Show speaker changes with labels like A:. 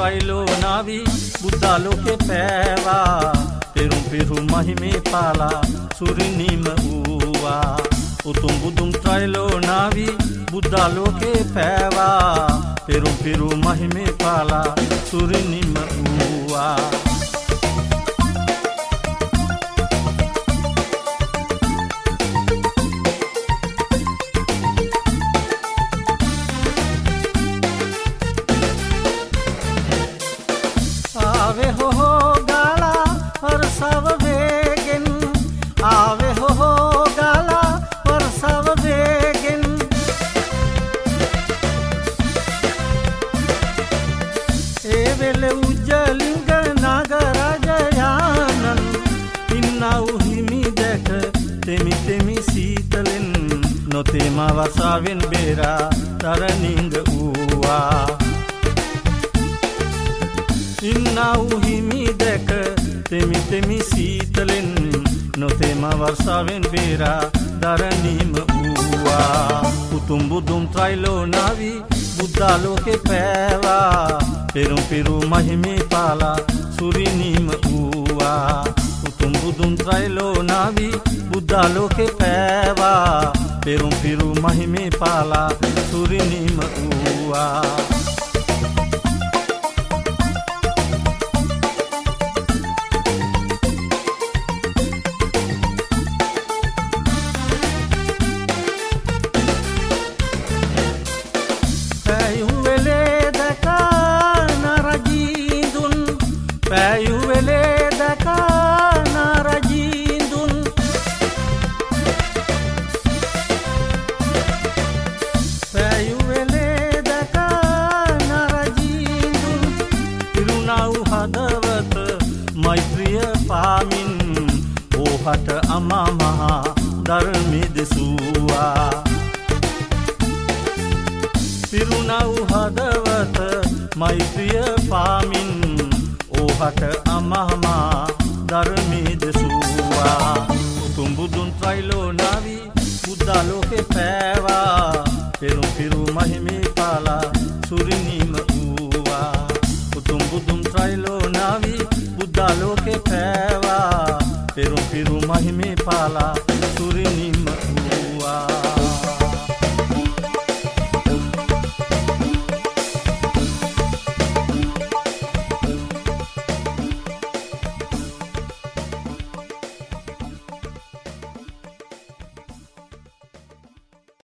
A: ත්‍රයිලෝ නාවී බුද්ධාලෝකෙ පෑවා. පෙරුම් පිරු මහිමේ පාලා සුරිනීම වූවා. උතුම් බුදුම් ත්‍රයිලෝ නාවී බුද්ධාලෝකේ පෑවා. පෙරුම් පිරු මහිමේ පාලා සුරිනිම වූවා. ආවෙ හොහෝ ගාලා වරසව වේගෙන්. ආවෙ හොහෝ ගාලා වරසව වේගෙන්. ඒ වෙල උජ්ජලිංග නාගරජයානන් ඉන්නව් හිමි දැක තෙමි තෙමි සීතලෙන් නොතේම වසාවෙන් බේරා තරනිංග වූවා. ඉන්නව් හිමි දැක තෙමි තෙමි සීතලෙන් නොතේම වර්සාවෙන් බේරා දරණීම වූවා. උතුම් බුදුම් ත්‍රයිලෝ නාවී බුද්ධාලෝකෙ පෑවා. පෙරුම් පිරු මහිමේ පාලා සුරිනීම වූවා. උතුම් බුදුම් ත්‍රයිලෝ නාවී බුද්ධාලෝකෙ පෑවා. පෙරුම් පිරු මහිමේ පාලා සුරිනීම වූවා. හදවත මෛත්‍රිය පාමින් ඕහට අමාමහා ධර්මි දෙසූවා. පිරුණව් හදවත මෛත්‍රිය පාමින් ඕහට අමහමා ධර්මී දෙසූවා. උතුම් බුදුන් ත්‍රයිලෝ නවී බුද්ධාලෝකෙ පෑවා. නවී බුද්ධාලෝකෙ පෑවා පෙරුම් පිරු මහිමේ පාලා